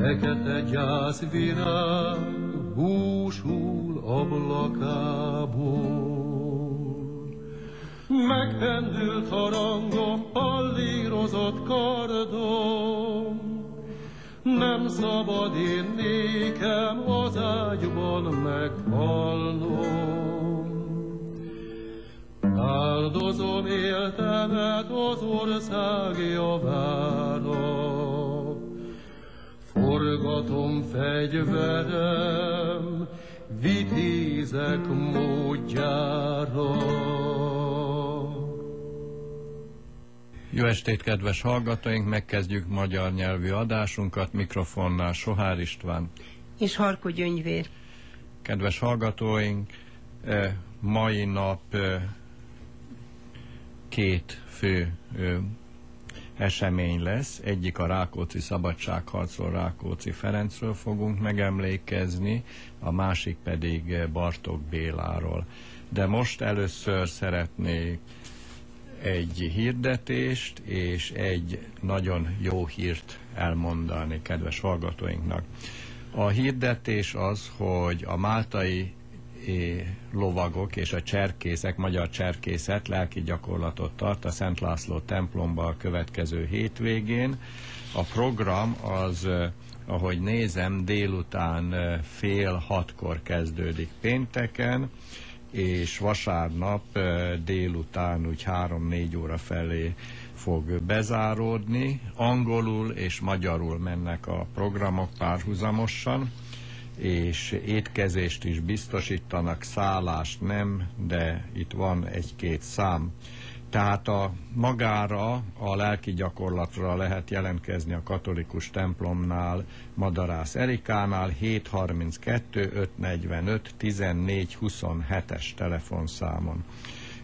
Fekete gyászvirág búsul ablakából. Megpendült harangom, pallírozott kardom, nem szabad én nékem az ágyban meghalnom. Áldozom éltemet az ország javára, forgatom fegyverem, vitézek módjára. Jó estét, kedves hallgatóink! Megkezdjük magyar nyelvű adásunkat. Mikrofonnál Sohár István. És Harkó Gyöngyvér. Kedves hallgatóink, eh, mai nap eh, két fő eh, esemény lesz. Egyik a Rákóczi szabadságharcról, Rákóczi Ferencről fogunk megemlékezni, a másik pedig eh, Bartók Béláról. De most először szeretnék egy hirdetést és egy nagyon jó hírt elmondani kedves hallgatóinknak. A hirdetés az, hogy a máltai lovagok és a cserkészek, magyar cserkészet lelki gyakorlatot tart a Szent László templomba a következő hétvégén. A program az, ahogy nézem, délután fél hatkor kezdődik pénteken, és vasárnap délután úgy 3-4 óra felé fog bezáródni. Angolul és magyarul mennek a programok párhuzamosan, és étkezést is biztosítanak, szállást nem, de itt van egy-két szám. Tehát a magára, a lelki gyakorlatra lehet jelentkezni a katolikus templomnál, Madarász Erikánál 732 545 14 27-es telefonszámon.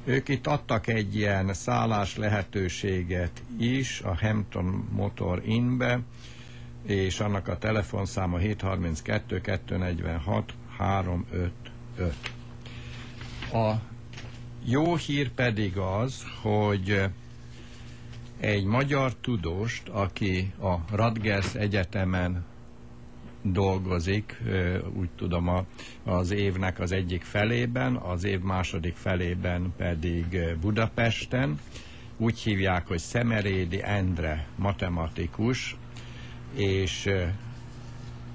Ők itt adtak egy ilyen szállás lehetőséget is a Hampton Motor Innbe, és annak a telefonszáma 732 246 355. A jó hír pedig az, hogy egy magyar tudóst, aki a Radgers Egyetemen dolgozik, úgy tudom a, az évnek az egyik felében, az év második felében pedig Budapesten. Úgy hívják, hogy Szemerédi Endre matematikus, és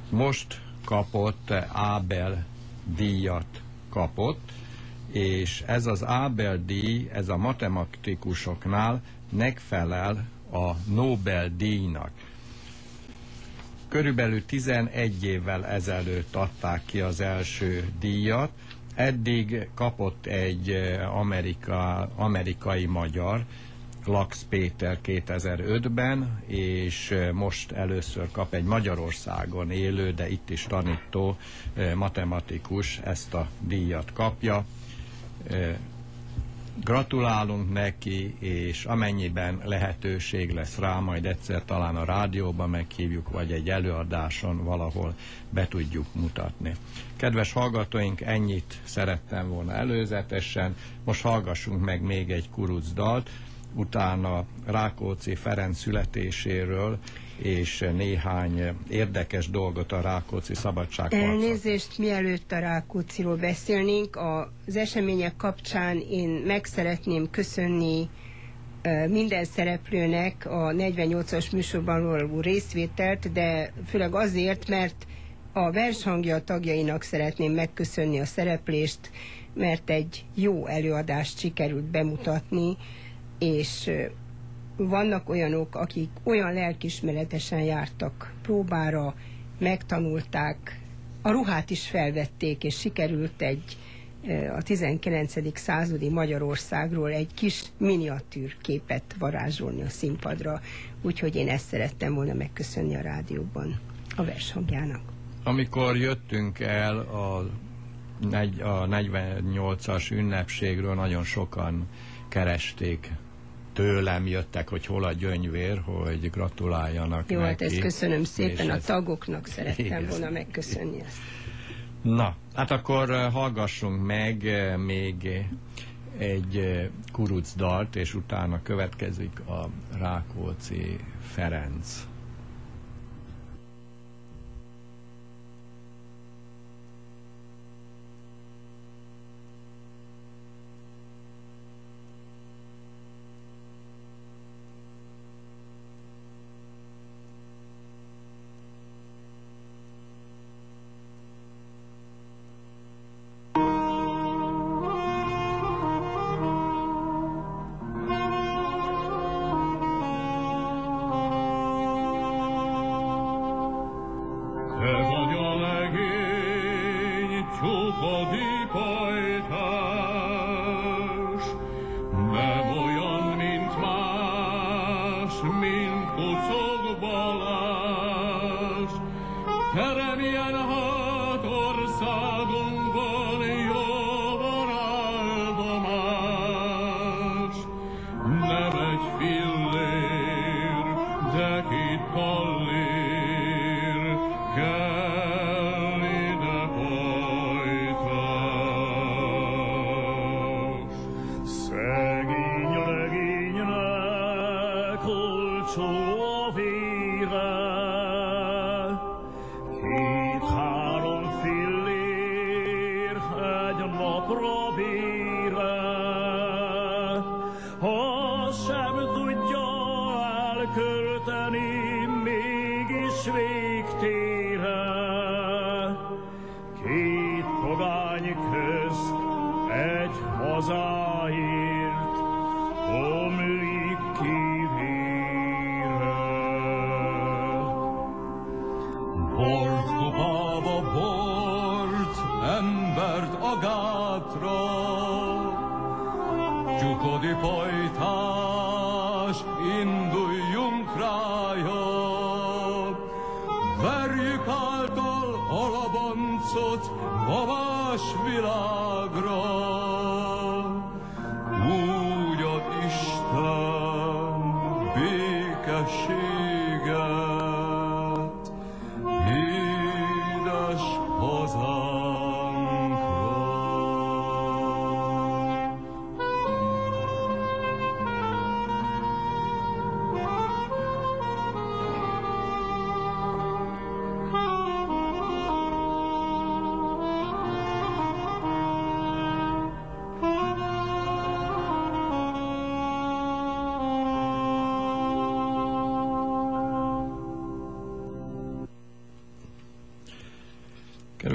most kapott Ábel díjat kapott, és ez az Ábel díj, ez a matematikusoknál megfelel a Nobel díjnak. Körülbelül 11 évvel ezelőtt adták ki az első díjat, eddig kapott egy Amerika, amerikai magyar, Lax Péter 2005-ben, és most először kap egy Magyarországon élő, de itt is tanító matematikus ezt a díjat kapja. Gratulálunk neki, és amennyiben lehetőség lesz rá, majd egyszer talán a rádióban meghívjuk, vagy egy előadáson valahol be tudjuk mutatni. Kedves hallgatóink, ennyit szerettem volna előzetesen. Most hallgassunk meg még egy kuruc dalt, utána Rákóczi Ferenc születéséről, és néhány érdekes dolgot a Rákóczi szabadság. Elnézést, mielőtt a Rákócziról beszélnénk, az események kapcsán én meg szeretném köszönni minden szereplőnek a 48-as műsorban való részvételt, de főleg azért, mert a vershangja tagjainak szeretném megköszönni a szereplést, mert egy jó előadást sikerült bemutatni, és vannak olyanok, akik olyan lelkismeretesen jártak próbára, megtanulták, a ruhát is felvették, és sikerült egy a 19. századi Magyarországról egy kis miniatűr képet varázsolni a színpadra. Úgyhogy én ezt szerettem volna megköszönni a rádióban a vershangjának. Amikor jöttünk el a, a 48-as ünnepségről, nagyon sokan keresték tőlem jöttek, hogy hol a gyöngyvér, hogy gratuláljanak Jó, neki. hát ezt köszönöm szépen, a ez... tagoknak szerettem Igen. volna megköszönni ezt. Na, hát akkor eh, hallgassunk meg eh, még egy eh, kuruc dalt, és utána következik a Rákóczi Ferenc. ciuco di poeta.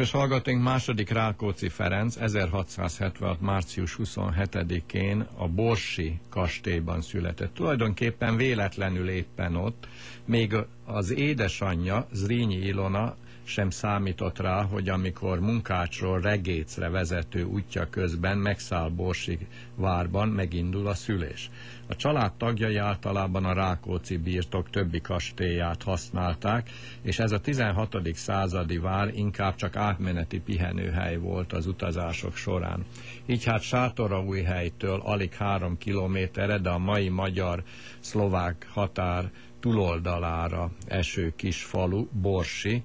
Kedves hallgatóink, második Rákóczi Ferenc 1676. március 27-én a Borsi kastélyban született. Tulajdonképpen véletlenül éppen ott, még az édesanyja, Zrínyi Ilona sem számított rá, hogy amikor munkácsról regécre vezető útja közben megszáll Borsi várban, megindul a szülés. A család tagjai általában a Rákóczi birtok többi kastélyát használták, és ez a 16. századi vár inkább csak átmeneti pihenőhely volt az utazások során. Így hát Sátoraújhelytől alig három kilométerre, de a mai magyar-szlovák határ túloldalára eső kis falu, Borsi,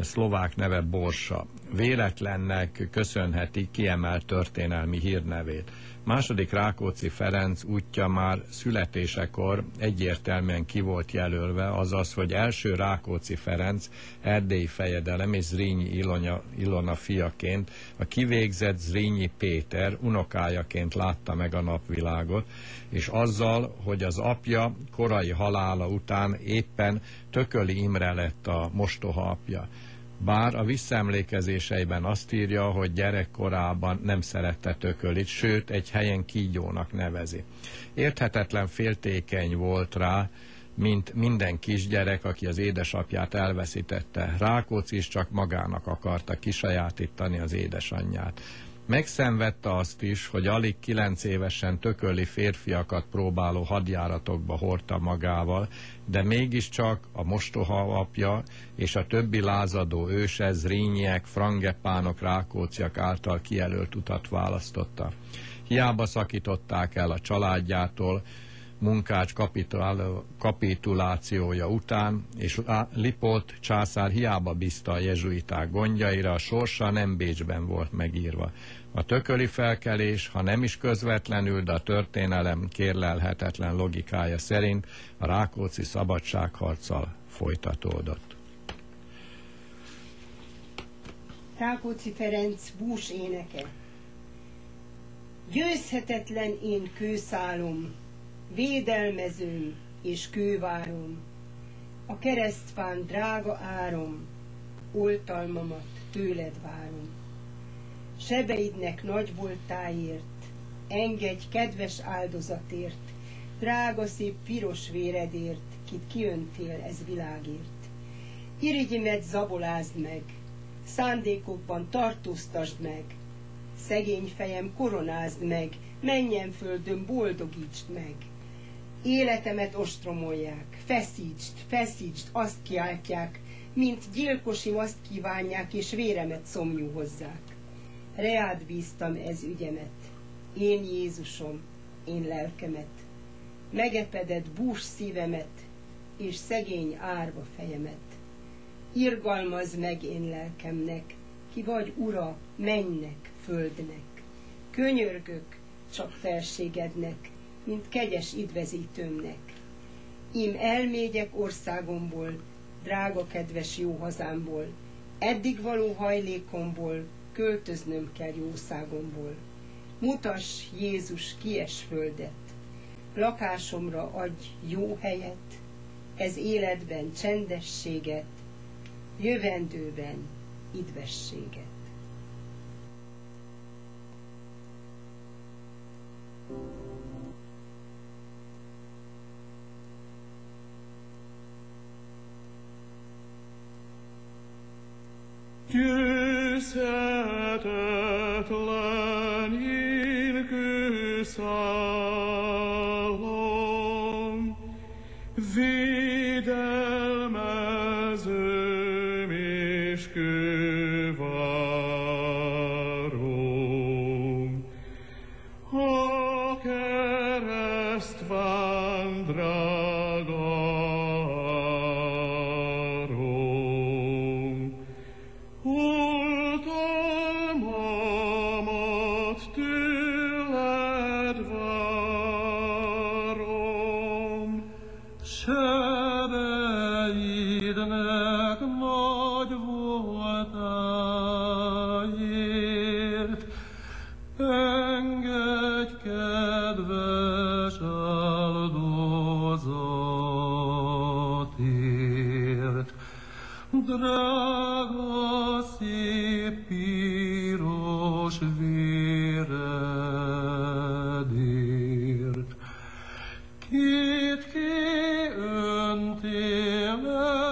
szlovák neve Borsa. Véletlennek köszönheti kiemelt történelmi hírnevét. Második Rákóczi Ferenc útja már születésekor egyértelműen ki volt jelölve, azaz, hogy első Rákóczi Ferenc erdélyi fejedelem és Zrínyi Ilona, Ilona fiaként, a kivégzett Zrínyi Péter unokájaként látta meg a napvilágot, és azzal, hogy az apja korai halála után éppen Tököli Imre lett a mostoha apja. Bár a visszaemlékezéseiben azt írja, hogy gyerekkorában nem szerette tökölit, sőt egy helyen kígyónak nevezi. Érthetetlen féltékeny volt rá, mint minden kisgyerek, aki az édesapját elveszítette. Rákóczi is csak magának akarta kisajátítani az édesanyját. Megszenvedte azt is, hogy alig kilenc évesen tököli férfiakat próbáló hadjáratokba hordta magával, de mégiscsak a mostoha apja és a többi lázadó őse Zrínyiek, frangepánok, rákóciak által kijelölt utat választotta. Hiába szakították el a családjától, munkács kapitulációja után, és Lipolt császár hiába bízta a jezsuiták gondjaira, a sorsa nem Bécsben volt megírva. A tököli felkelés, ha nem is közvetlenül, de a történelem kérlelhetetlen logikája szerint a Rákóczi szabadságharccal folytatódott. Rákóczi Ferenc bús éneke. Győzhetetlen én kőszálom, védelmezőm és kővárom, a keresztfán drága árom, oltalmamat tőled várom. Sebeidnek nagy voltáért, engedj kedves áldozatért, drága szép piros véredért, kit kiöntél ez világért. Irigyimet zabolázd meg, szándékokban tartóztasd meg, szegény fejem koronázd meg, menjen földön boldogítsd meg. Életemet ostromolják, feszítsd, feszítsd, azt kiáltják, mint gyilkosim azt kívánják, és véremet szomjú hozzák. Reád bíztam ez ügyemet, én Jézusom, én lelkemet, megepedett bús szívemet, és szegény árva fejemet. Irgalmaz meg én lelkemnek, ki vagy ura mennek, földnek. Könyörgök csak felségednek, mint kegyes idvezítőmnek. Ím elmégyek országomból, drága kedves jó hazámból, eddig való hajlékomból, költöznöm kell jószágomból. Mutas Jézus kies földet, lakásomra adj jó helyet, ez életben csendességet, jövendőben idvességet. Küsset et lenim küsset heaven.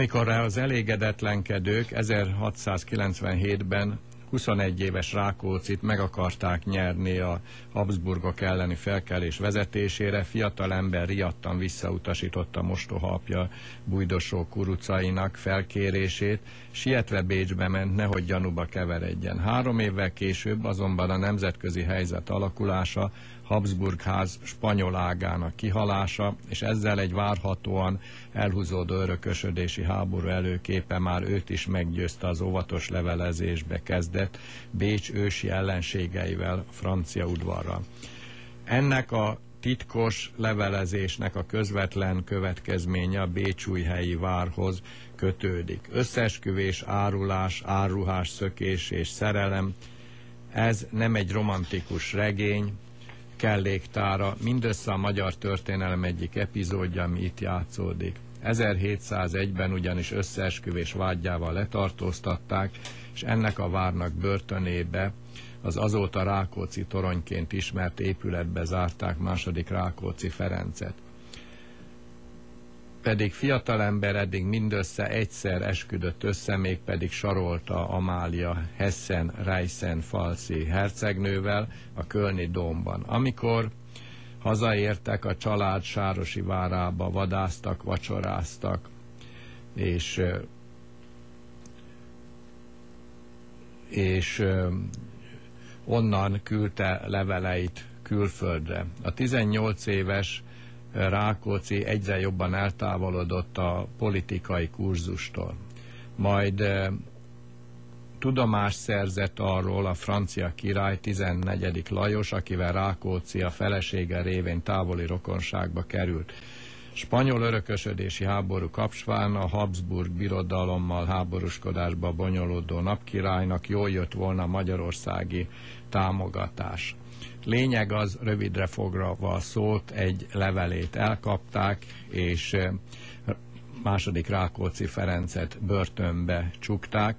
Amikor az elégedetlenkedők 1697-ben 21 éves Rákóczit meg akarták nyerni a Habsburgok elleni felkelés vezetésére, fiatal ember riadtan visszautasította mostoha apja bújdosó kurucainak felkérését, sietve Bécsbe ment, nehogy gyanúba keveredjen. Három évvel később azonban a nemzetközi helyzet alakulása, Habsburg ház spanyol ágának kihalása, és ezzel egy várhatóan elhúzódó örökösödési háború előképe már őt is meggyőzte az óvatos levelezésbe kezdett Bécs ősi ellenségeivel francia udvarra. Ennek a titkos levelezésnek a közvetlen következménye a Bécsújhelyi várhoz kötődik. Összesküvés, árulás, áruhás szökés és szerelem, ez nem egy romantikus regény, kelléktára, mindössze a magyar történelem egyik epizódja, ami itt játszódik. 1701-ben ugyanis összeesküvés vágyával letartóztatták, és ennek a várnak börtönébe az azóta Rákóczi toronyként ismert épületbe zárták második Rákóczi Ferencet. Pedig fiatalember eddig mindössze egyszer esküdött össze, még pedig sarolta Amália Hessen Reisen falci hercegnővel a Kölni Dómban. Amikor hazaértek a család Sárosi várába, vadáztak, vacsoráztak, és és onnan küldte leveleit külföldre. A 18 éves Rákóczi egyre jobban eltávolodott a politikai kurzustól. Majd tudomást szerzett arról a francia király 14. Lajos, akivel Rákóczi a felesége révén távoli rokonságba került. Spanyol örökösödési háború kapcsán a Habsburg birodalommal háborúskodásba bonyolódó napkirálynak jól jött volna magyarországi támogatás. Lényeg az, rövidre foglalva a szót, egy levelét elkapták, és második Rákóczi Ferencet börtönbe csukták,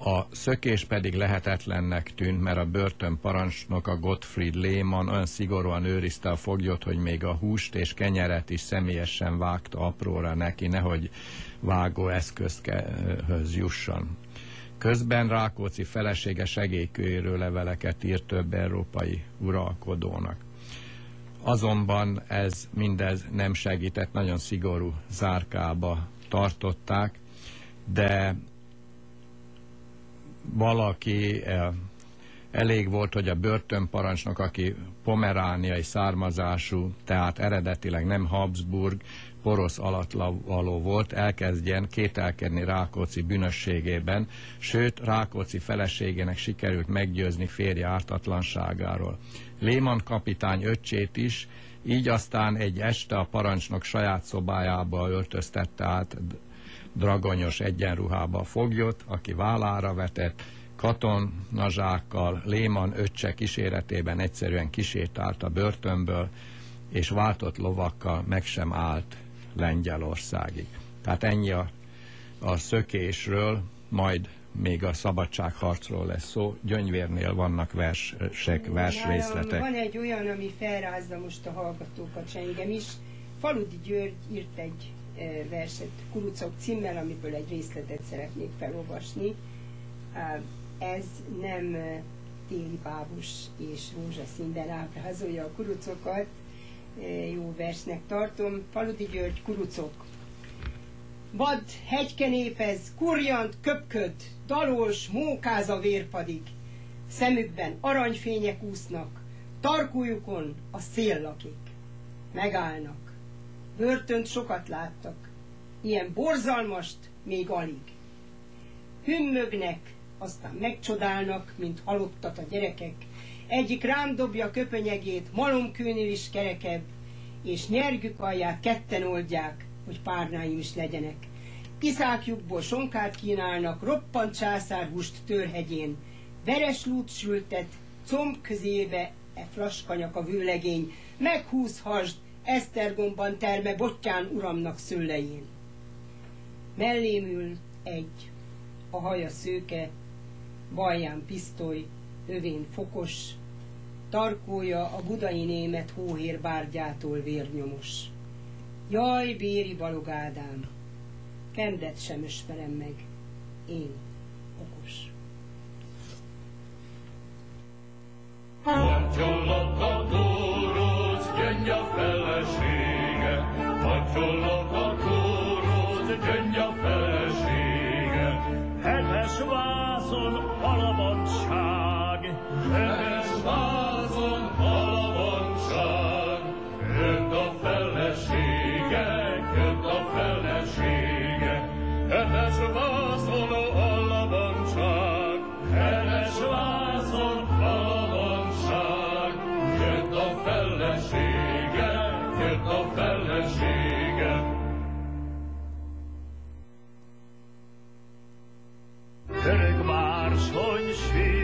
a szökés pedig lehetetlennek tűnt, mert a börtön parancsnok, a Gottfried Lehmann olyan szigorúan őrizte a foglyot, hogy még a húst és kenyeret is személyesen vágta apróra neki, nehogy vágó eszközhöz jusson. Közben Rákóczi felesége segélykőérő leveleket írt több európai uralkodónak. Azonban ez mindez nem segített, nagyon szigorú zárkába tartották, de valaki eh, elég volt, hogy a börtönparancsnok, aki pomerániai származású, tehát eredetileg nem Habsburg, porosz alatvaló volt, elkezdjen kételkedni Rákóczi bűnösségében, sőt Rákóczi feleségének sikerült meggyőzni férje ártatlanságáról. Léman kapitány öccsét is, így aztán egy este a parancsnok saját szobájába öltöztette át dragonyos egyenruhába a foglyot, aki vállára vetett, katonazsákkal, Léman öccse kíséretében egyszerűen kisétált a börtönből, és váltott lovakkal meg sem állt Lengyelországig. Tehát ennyi a, a szökésről, majd még a szabadságharcról lesz szó. Gyöngyvérnél vannak versek, versrészletek. Van egy olyan, ami felrázza most a hallgatókat, se engem is. Faludi György írt egy verset Kurucok címmel, amiből egy részletet szeretnék felolvasni. Ez nem téli bábus és rózsaszínben ábrázolja a kurucokat, jó versnek tartom. Faludi György, kurucok. Vad, hegykenépez, kurjant, köpköd, dalós, mókáz a vérpadik. Szemükben aranyfények úsznak, tarkójukon a szél lakik. Megállnak Börtönt sokat láttak. Ilyen borzalmast még alig. Hümmögnek, aztán megcsodálnak, mint halottat a gyerekek. Egyik rám dobja köpönyegét, malomkőnél is kerekebb, és nyergük alját ketten oldják, hogy párnáim is legyenek. Iszákjukból sonkát kínálnak, roppant császárhúst törhegyén, veres lút sültet, comb közébe e flaskanyak a vőlegény, meghúzhasd, Esztergomban terme bottyán uramnak szőlején. Mellém ül egy, a haja szőke, balján pisztoly, övén fokos, tarkója a budai német hóhér bárgyától vérnyomos. Jaj, Béri Balog Ádám, kendet sem ismerem meg, én okos. Kapcsolat a gyöngy a felesége, kapcsolok a kóroz, gyöngy a felesége. Hetes vázon alabadság, hetes con she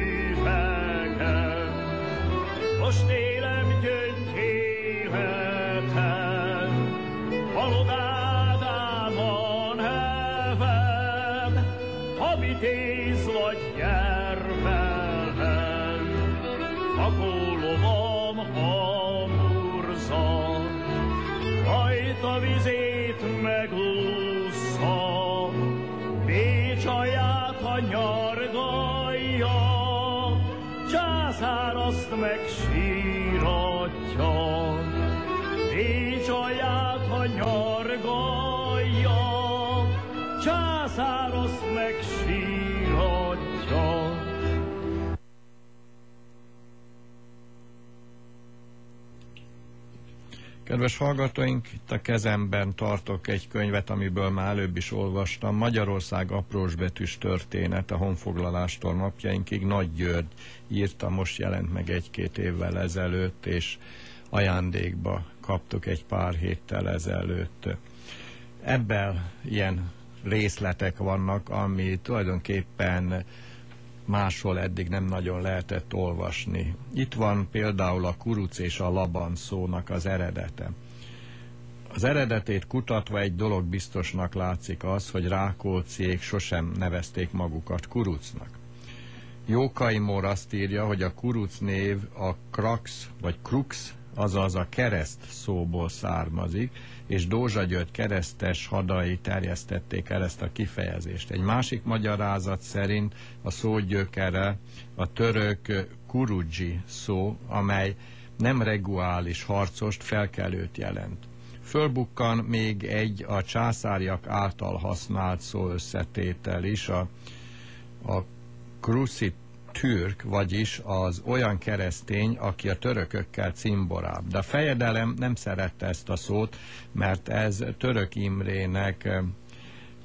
Kedves hallgatóink, itt a kezemben tartok egy könyvet, amiből már előbb is olvastam. Magyarország aprósbetűs történet a honfoglalástól napjainkig. Nagy György írta, most jelent meg egy-két évvel ezelőtt, és ajándékba kaptuk egy pár héttel ezelőtt. Ebben ilyen részletek vannak, ami tulajdonképpen máshol eddig nem nagyon lehetett olvasni. Itt van például a kuruc és a laban szónak az eredete. Az eredetét kutatva egy dolog biztosnak látszik az, hogy Rákóciék sosem nevezték magukat kurucnak. Jókai Mór azt írja, hogy a kuruc név a krax vagy krux, azaz a kereszt szóból származik, és Dózsa György keresztes hadai terjesztették el ezt a kifejezést. Egy másik magyarázat szerint a szó gyökere a török kurudzsi szó, amely nem reguális harcost, felkelőt jelent. Fölbukkan még egy a császáriak által használt szó összetétel is, a, a kruszit türk, vagyis az olyan keresztény, aki a törökökkel cimborább. De a fejedelem nem szerette ezt a szót, mert ez török Imrének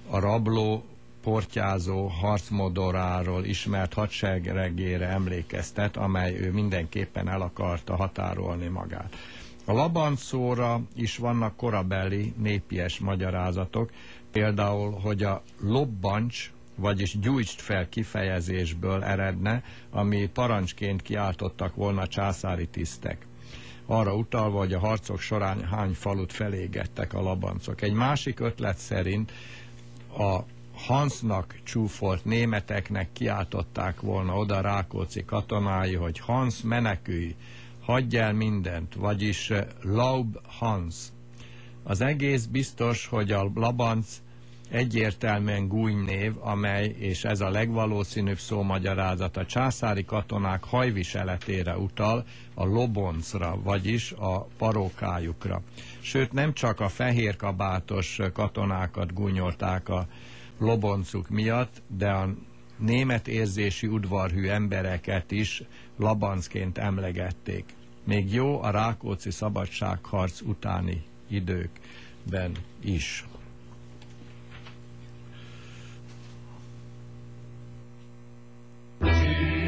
a rabló, portyázó harcmodoráról ismert hadseregére emlékeztet, amely ő mindenképpen el akarta határolni magát. A labancóra is vannak korabeli népies magyarázatok, például, hogy a lobbancs vagyis gyújtsd fel kifejezésből eredne, ami parancsként kiáltottak volna császári tisztek. Arra utalva, hogy a harcok során hány falut felégettek a labancok. Egy másik ötlet szerint a Hansnak csúfolt németeknek kiáltották volna oda Rákóczi katonái, hogy Hans menekülj, hagyj el mindent, vagyis Laub Hans. Az egész biztos, hogy a labanc egyértelműen gúnynév, amely, és ez a legvalószínűbb szómagyarázat, a császári katonák hajviseletére utal, a loboncra, vagyis a parókájukra. Sőt, nem csak a fehér kabátos katonákat gúnyolták a loboncuk miatt, de a német érzési udvarhű embereket is labancként emlegették. Még jó a Rákóczi szabadságharc utáni időkben is. Two.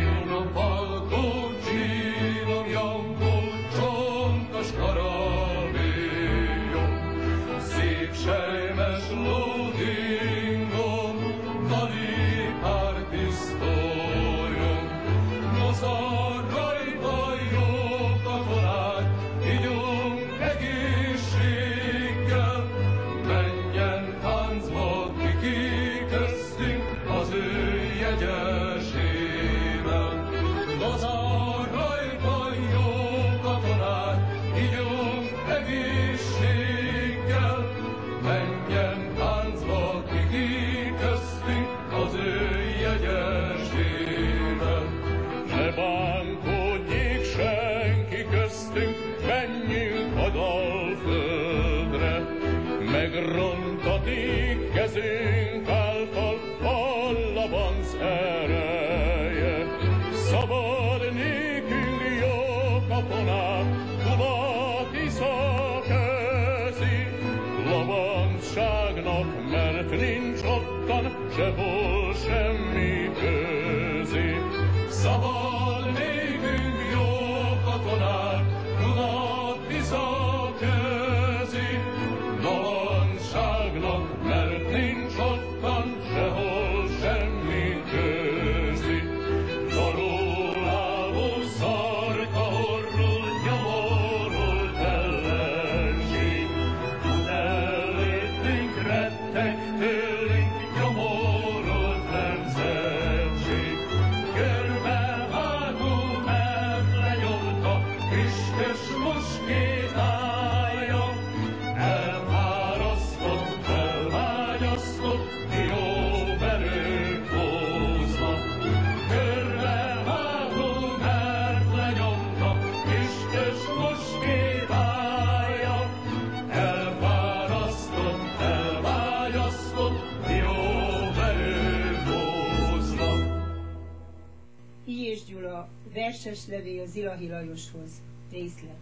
Verses levél Zilahi Lajoshoz. Részlet.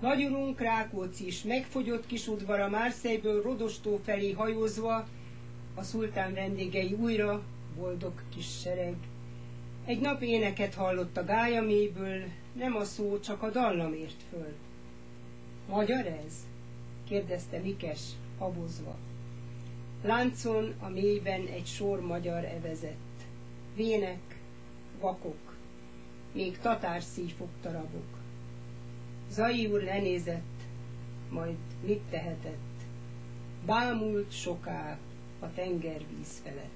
Nagyurunk Rákóczi is megfogyott kis udvara Márszejből Rodostó felé hajózva, a szultán vendégei újra, boldog kis sereg. Egy nap éneket hallott a gályaméből, nem a szó, csak a dallam ért föl. Magyar ez? kérdezte Mikes, habozva. Láncon a mélyben egy sor magyar evezett. Vének, vakok, még tatár szívok darabok. Zai úr lenézett, majd mit tehetett? Bámult soká a tengervíz felett.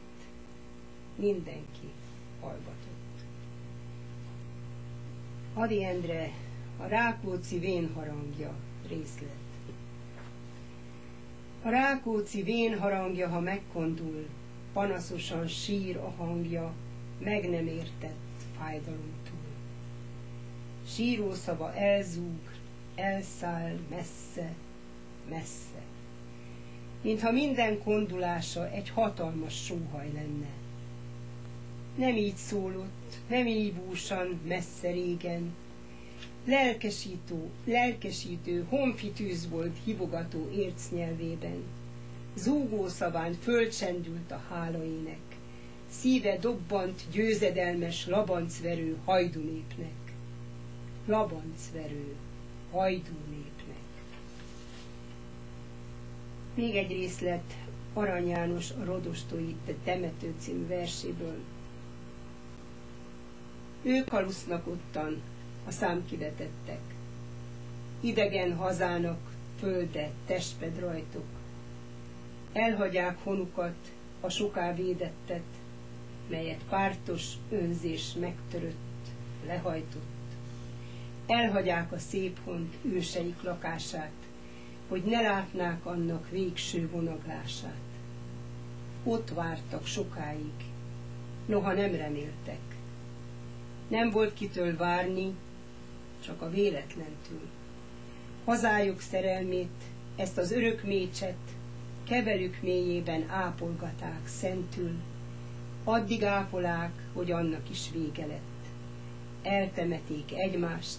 Mindenki hallgatott. Adi Endre, a Rákóczi vénharangja részlet. A Rákóczi vénharangja, ha megkondul, panaszosan sír a hangja, meg nem értett fájdalom. Sírószava elzúg, elszáll messze, messze. Mintha minden kondulása egy hatalmas sóhaj lenne. Nem így szólott, nem így búsan, messze régen, lelkesítő, lelkesítő, honfitűz volt hivogató ércnyelvében. Zúgó szaván fölcsendült a hálaének, szíve dobbant győzedelmes labancverő hajdunépnek. Labancverő hajdunépnek. Még egy részlet Arany János a Rodostói Temető című verséből. Ők halusznak ottan, a számkivetettek. Idegen hazának földe testped rajtuk. Elhagyják honukat, a soká védettet, melyet pártos önzés megtörött, lehajtott. Elhagyják a szép hont őseik lakását, hogy ne látnák annak végső vonaglását. Ott vártak sokáig, noha nem reméltek. Nem volt kitől várni, csak a véletlentől. Hazájuk szerelmét, ezt az örök mécset, keverük mélyében ápolgaták szentül, addig ápolák, hogy annak is vége lett. Eltemeték egymást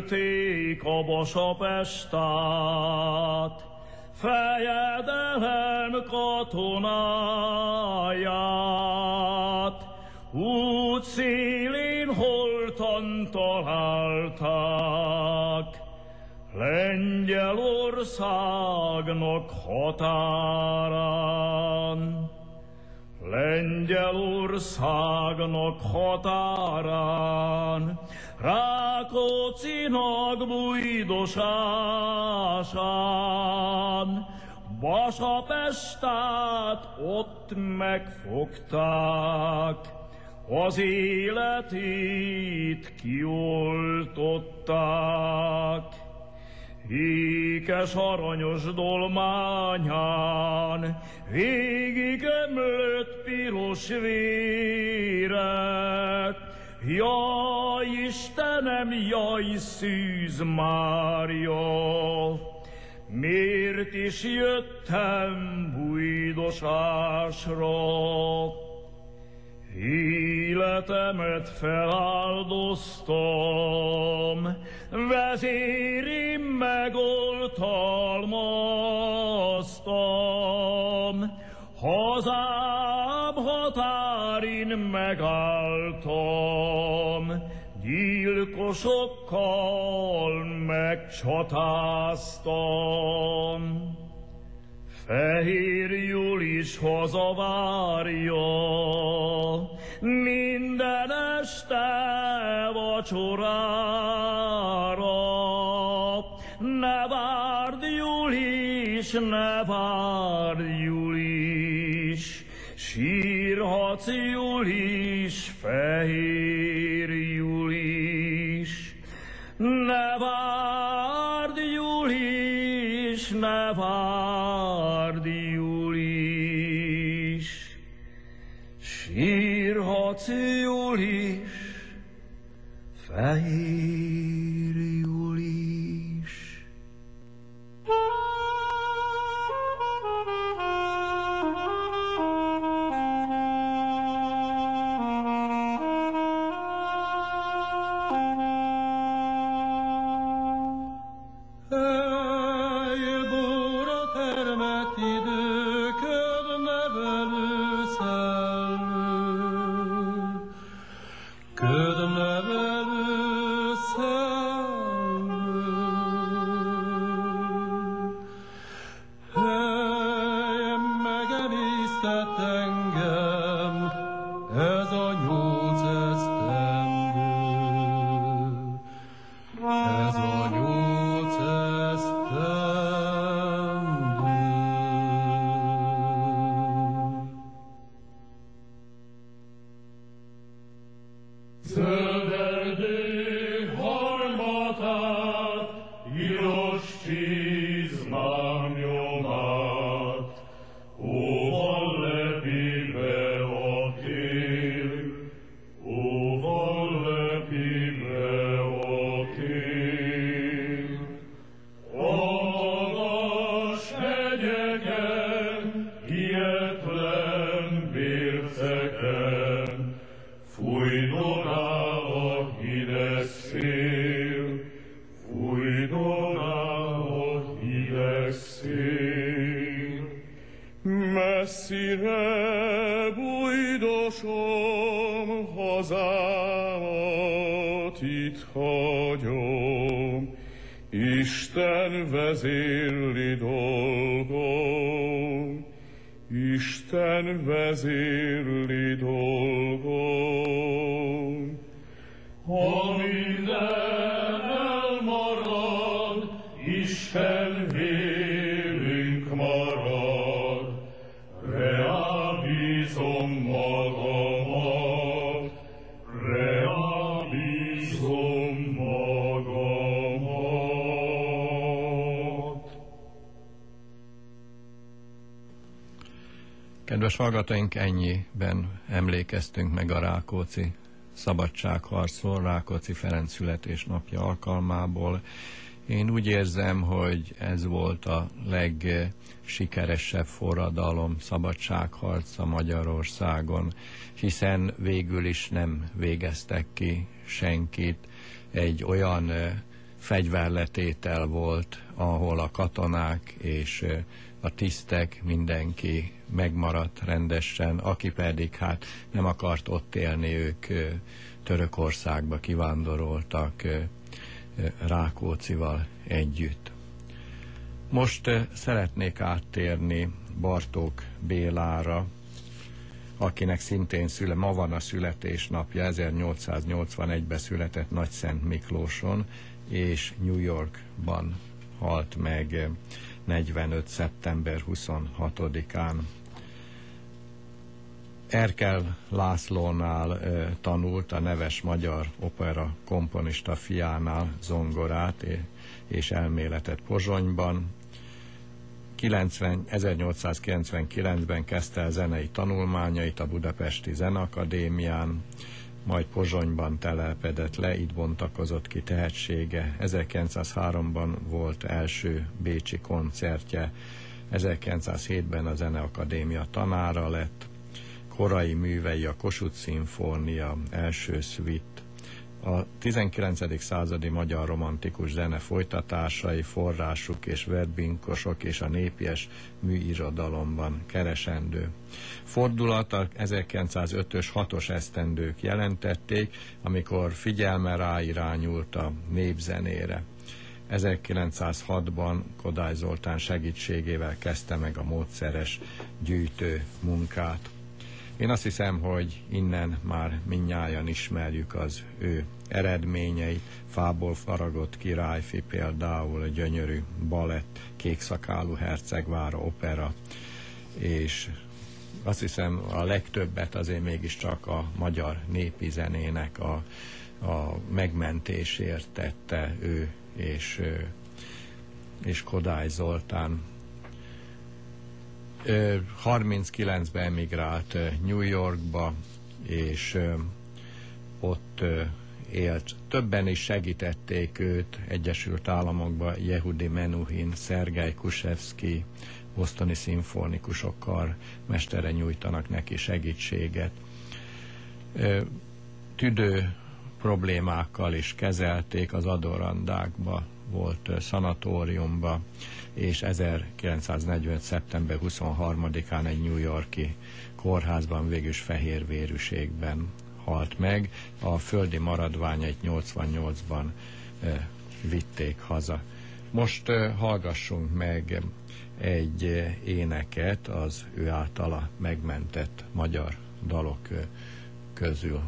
Megölték a Basapestát, fejedelem katonáját. Út szélén holtan találták, Lengyelországnak határán. Lengyelországnak határán, Rákócinak bújdosásán, Basapestát ott megfogták, az életét kioltották. Ékes aranyos dolmányán végig ömlött piros vére. Jaj, Istenem, jaj, Szűz Mária! Miért is jöttem bújdosásra? Életemet feláldoztam, vezérim megoltalmaztam, hazám határin megálltam, gyilkosokkal megcsatáztam. Fehér Julis hazavárja, minden este vacsorára. Ne várd, Julis, ne várd, Julis, sírhatsz, Julis, fehér sírhatsz, Julis, fehér Isten vezérli dolgom, Isten vezérli dolgom. Kedves hallgatóink, ennyiben emlékeztünk meg a Rákóczi szabadságharcról, Rákóczi Ferenc születésnapja alkalmából. Én úgy érzem, hogy ez volt a legsikeresebb forradalom, szabadságharca Magyarországon, hiszen végül is nem végeztek ki senkit. Egy olyan eh, fegyverletétel volt, ahol a katonák és eh, a tisztek, mindenki megmaradt rendesen, aki pedig hát nem akart ott élni, ők Törökországba kivándoroltak Rákócival együtt. Most szeretnék áttérni Bartók Bélára, akinek szintén szüle, ma van a születésnapja, 1881-ben született Nagyszent Miklóson, és New Yorkban halt meg 45. szeptember 26-án. Erkel Lászlónál ö, tanult a neves magyar opera komponista fiánál zongorát és elméletet Pozsonyban. 90, 1899-ben kezdte el zenei tanulmányait a Budapesti Zeneakadémián, majd Pozsonyban telepedett le, itt bontakozott ki tehetsége. 1903-ban volt első bécsi koncertje, 1907-ben a Zeneakadémia tanára lett, korai művei a Kossuth Szimfónia első szvit, a 19. századi magyar romantikus zene folytatásai, forrásuk és verbinkosok és a népies műirodalomban keresendő. Fordulat a 1905-ös 6-os esztendők jelentették, amikor figyelme ráirányult a népzenére. 1906-ban Kodály Zoltán segítségével kezdte meg a módszeres gyűjtő munkát. Én azt hiszem, hogy innen már minnyáján ismerjük az ő eredményeit. Fából faragott királyfi például a gyönyörű balett, kékszakálú hercegvára opera, és azt hiszem a legtöbbet azért mégiscsak a magyar népi zenének a, a megmentésért tette ő és, és Kodály Zoltán. 39-ben emigrált New Yorkba, és ott élt. Többen is segítették őt Egyesült Államokba, Yehudi Menuhin, Szergej Kusevski, bosztoni szimfonikusokkal mestere nyújtanak neki segítséget. Tüdő problémákkal is kezelték az adorandákba, volt szanatóriumba, és 1945. szeptember 23-án egy New Yorki kórházban végülis fehérvérűségben halt meg. A földi maradványait 88-ban e, vitték haza. Most e, hallgassunk meg egy éneket az ő általa megmentett magyar dalok közül.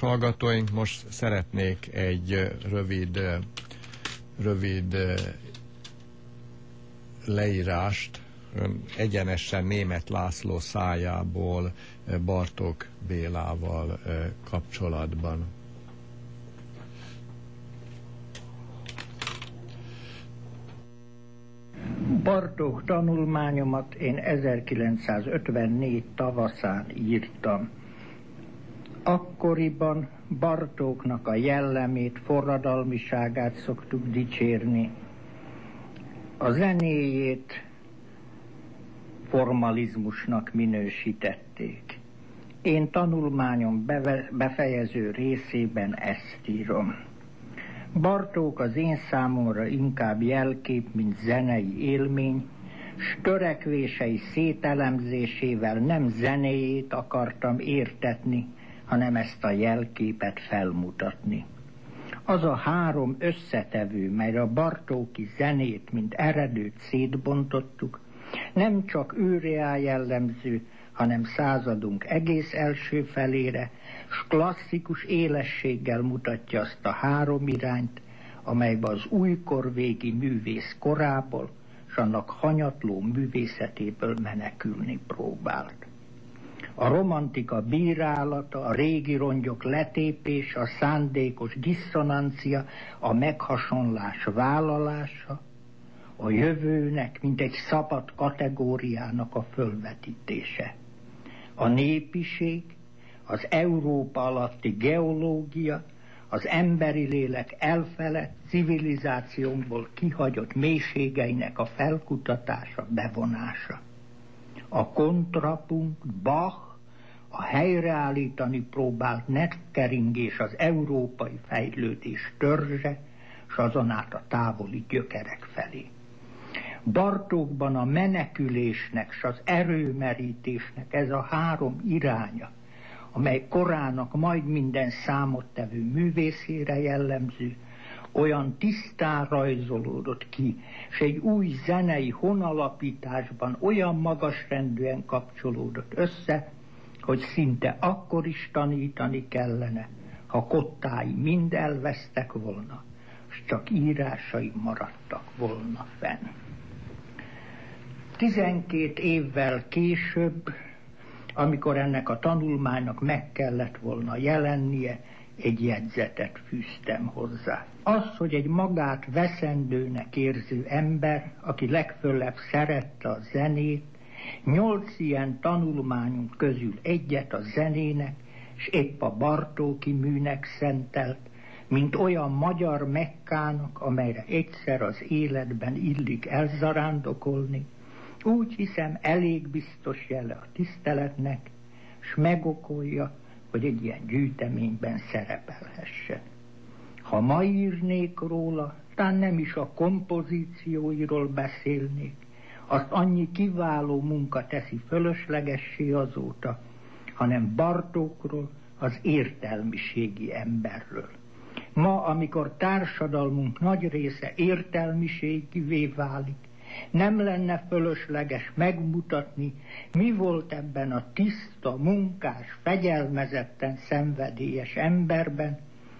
Kedves hallgatóink, most szeretnék egy rövid, rövid leírást egyenesen német László szájából Bartók Bélával kapcsolatban. Bartók tanulmányomat én 1954 tavaszán írtam akkoriban Bartóknak a jellemét, forradalmiságát szoktuk dicsérni. A zenéjét formalizmusnak minősítették. Én tanulmányom befejező részében ezt írom. Bartók az én számomra inkább jelkép, mint zenei élmény, s törekvései szételemzésével nem zenéjét akartam értetni, hanem ezt a jelképet felmutatni. Az a három összetevő, melyre a Bartóki zenét, mint eredőt szétbontottuk, nem csak őre jellemző, hanem századunk egész első felére, s klasszikus élességgel mutatja azt a három irányt, amelybe az újkor végi művész korából, s annak hanyatló művészetéből menekülni próbált a romantika bírálata, a régi rongyok letépése, a szándékos diszonancia, a meghasonlás vállalása, a jövőnek, mint egy szabad kategóriának a fölvetítése. A népiség, az Európa alatti geológia, az emberi lélek elfelett civilizációnkból kihagyott mélységeinek a felkutatása, bevonása. A kontrapunkt, Bach, a helyreállítani próbált netkeringés az európai fejlődés törzse, s azon át a távoli gyökerek felé. Bartókban a menekülésnek s az erőmerítésnek ez a három iránya, amely korának majd minden számottevő művészére jellemző, olyan tisztán rajzolódott ki, és egy új zenei honalapításban olyan magasrendűen kapcsolódott össze, hogy szinte akkor is tanítani kellene, ha kottái mind elvesztek volna, és csak írásai maradtak volna fenn. Tizenkét évvel később, amikor ennek a tanulmánynak meg kellett volna jelennie, egy jegyzetet fűztem hozzá. Az, hogy egy magát veszendőnek érző ember, aki legfőleg szerette a zenét, Nyolc ilyen tanulmányunk közül egyet a zenének, és épp a Bartóki műnek szentelt, mint olyan magyar mekkának, amelyre egyszer az életben illik elzarándokolni, úgy hiszem elég biztos jele a tiszteletnek, s megokolja, hogy egy ilyen gyűjteményben szerepelhessen. Ha ma írnék róla, talán nem is a kompozícióiról beszélnék, azt annyi kiváló munka teszi fölöslegessé azóta, hanem Bartókról, az értelmiségi emberről. Ma, amikor társadalmunk nagy része értelmiségivé válik, nem lenne fölösleges megmutatni, mi volt ebben a tiszta, munkás, fegyelmezetten szenvedélyes emberben,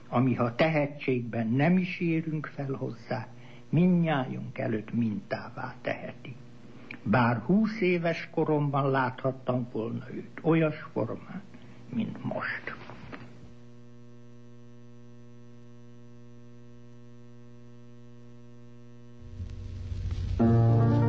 ami ha tehetségben nem is érünk fel hozzá, minnyájunk előtt mintává teheti. Bár húsz éves koromban láthattam volna őt olyas formán, mint most. Töltik a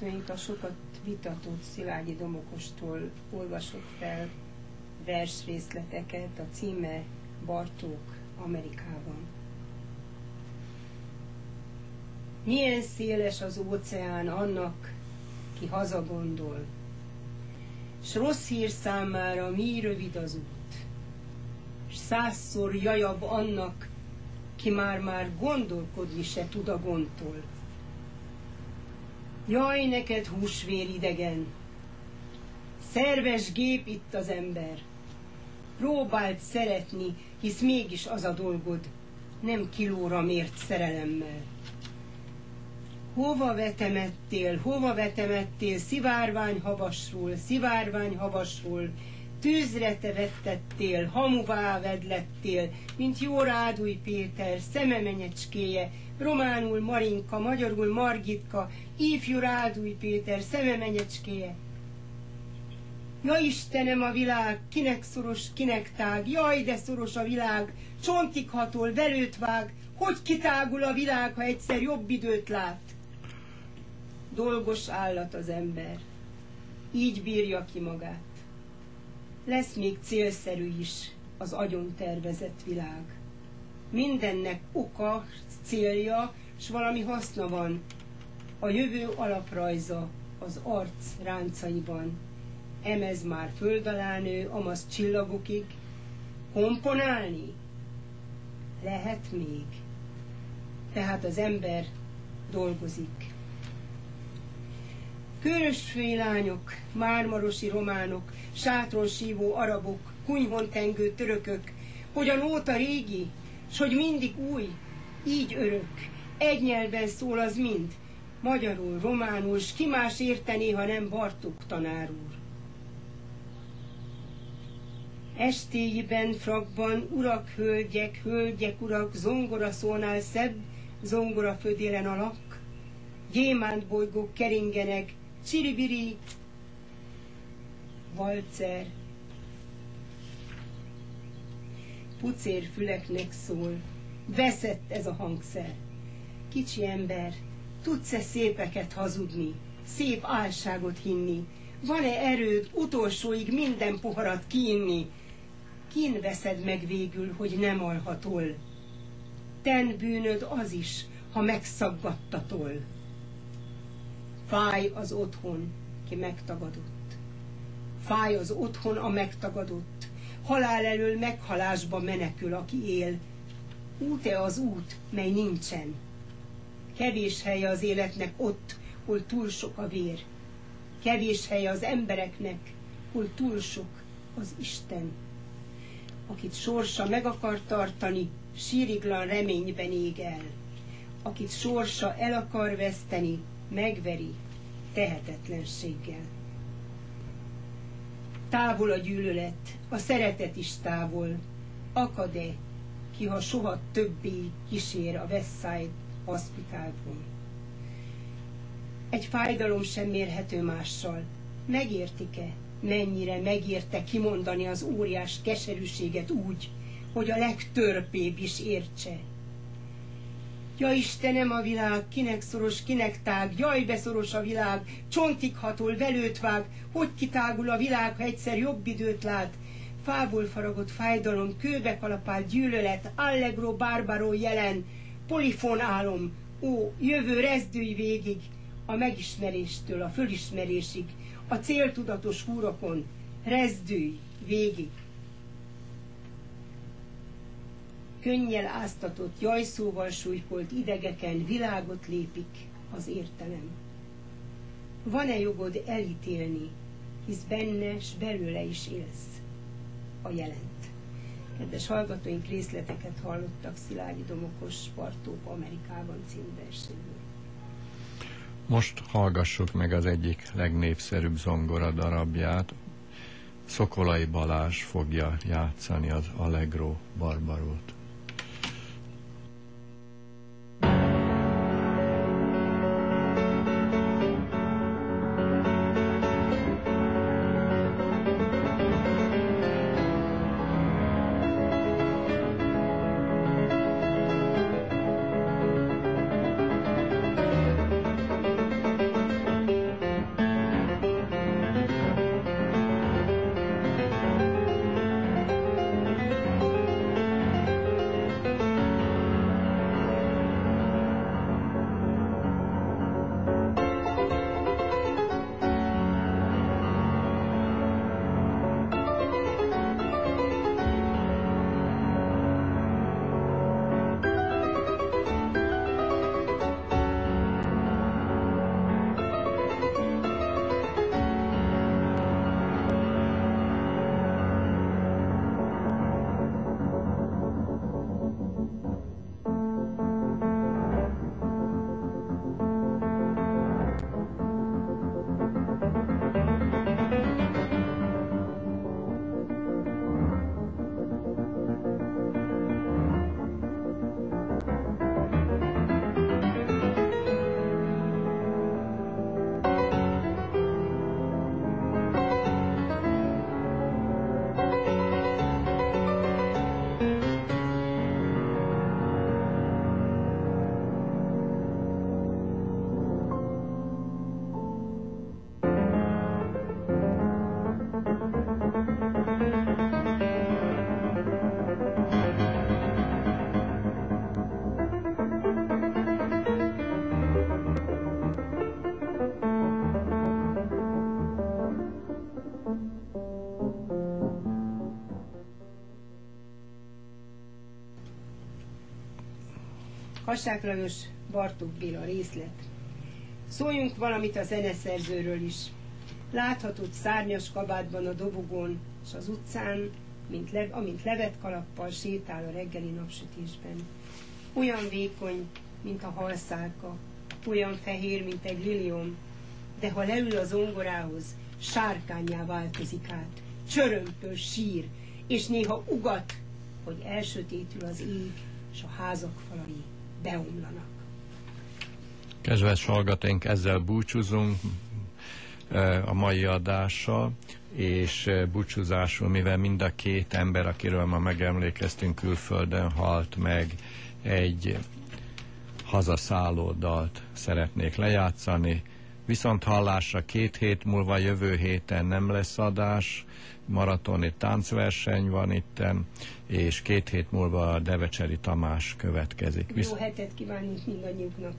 hallgatóink, a sokat vitatott Szilágyi Domokostól olvasok fel versrészleteket, a címe Bartók Amerikában. Milyen széles az óceán annak, ki hazagondol, s rossz hír számára mi rövid az út, s százszor jajabb annak, ki már-már gondolkodni se tud a gondtól. Jaj, neked húsvér idegen! Szerves gép itt az ember. Próbált szeretni, hisz mégis az a dolgod, nem kilóra mért szerelemmel. Hova vetemettél, hova vetemettél, szivárvány havasról, szivárvány havasról, tűzre te vettettél, hamuvá vedlettél, mint jó Rádúj Péter, szememenyecskéje, románul Marinka, magyarul Margitka, ifjú Rádúj Péter, szememenyecskéje. Ja Istenem a világ, kinek szoros, kinek tág, jaj, de szoros a világ, csontig hatol, velőt vág, hogy kitágul a világ, ha egyszer jobb időt lát. Dolgos állat az ember, így bírja ki magát. Lesz még célszerű is az agyon tervezett világ. Mindennek oka, célja, s valami haszna van. A jövő alaprajza az arc ráncaiban. Emez már föld alá nő, amaz csillagokig. Komponálni? Lehet még. Tehát az ember dolgozik. Körösfélányok, mármarosi románok, sátron sívó arabok, kunyhon tengő törökök, hogyan óta régi, s hogy mindig új, így örök, egy nyelven szól az mind, magyarul, románul, s ki más értené, ha nem Bartók tanár úr. Estéiben, frakban, urak, hölgyek, hölgyek, urak, zongora szónál szebb, zongora födélen alak, gyémánt bolygók keringenek, csiribiri, valcer, pucér füleknek szól, veszett ez a hangszer. Kicsi ember, tudsz-e szépeket hazudni, szép álságot hinni? Van-e erőd utolsóig minden poharat kiinni? Kin veszed meg végül, hogy nem alhatol? Ten bűnöd az is, ha megszaggattatol. Fáj az otthon, ki megtagadott. Fáj az otthon a megtagadott. Halál elől meghalásba menekül, aki él. Út-e az út, mely nincsen? Kevés hely az életnek ott, hol túl sok a vér. Kevés hely az embereknek, hol túl sok az Isten. Akit sorsa meg akar tartani, síriglan reményben ég el. Akit sorsa el akar veszteni, megveri tehetetlenséggel. Távol a gyűlölet, a szeretet is távol, akad-e, ki ha soha többé kísér a Westside Hospitalból. Egy fájdalom sem mérhető mással. Megértik-e, mennyire megérte kimondani az óriás keserűséget úgy, hogy a legtörpébb is értse? Ja Istenem a világ, kinek szoros, kinek tág, jaj beszoros a világ, csontig hatol, velőt vág, hogy kitágul a világ, ha egyszer jobb időt lát. Fából faragott fájdalom, kőbe kalapált gyűlölet, allegro bárbaro jelen, polifon álom, ó, jövő rezdői végig, a megismeréstől a fölismerésig, a céltudatos húrokon, rezdői végig. Könnyel áztatott, jajszóval súlykolt idegeken világot lépik az értelem. Van-e jogod elítélni, hisz benne s belőle is élsz a jelent. Kedves hallgatóink, részleteket hallottak Szilágyi Domokos Spartók Amerikában című versenyből. Most hallgassuk meg az egyik legnépszerűbb zongora darabját. Szokolai Balázs fogja játszani az Allegro Barbarót. Hassák Lajos, Bartók Béla részlet. Szóljunk valamit a zeneszerzőről is. Láthatod szárnyas kabátban a dobogón, és az utcán, mint le, amint levet kalappal sétál a reggeli napsütésben. Olyan vékony, mint a halszálka, olyan fehér, mint egy lilium, de ha leül az zongorához, sárkányá változik át, csörömpöl sír, és néha ugat, hogy elsötétül az ég, és a házak falai beomlanak. Kedves hallgatóink, ezzel búcsúzunk a mai adással, és búcsúzásul, mivel mind a két ember, akiről ma megemlékeztünk külföldön, halt meg, egy hazaszálló dalt szeretnék lejátszani. Viszont hallásra két hét múlva, jövő héten nem lesz adás, maratoni táncverseny van itten, és két hét múlva a Devecseri Tamás következik. Jó hetet kívánunk mindannyiuknak!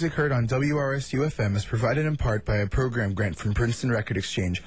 Music heard on WRSU FM is provided in part by a program grant from Princeton Record Exchange